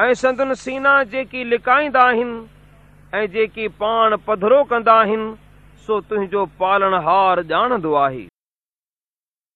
۽ سندن سينا جيڪي لڪائيندا آهن ۽ جيڪي پاڻ پڌرو ڪندا آهن سو تنهنجو پالڻ هار ڄاڻندو آهي.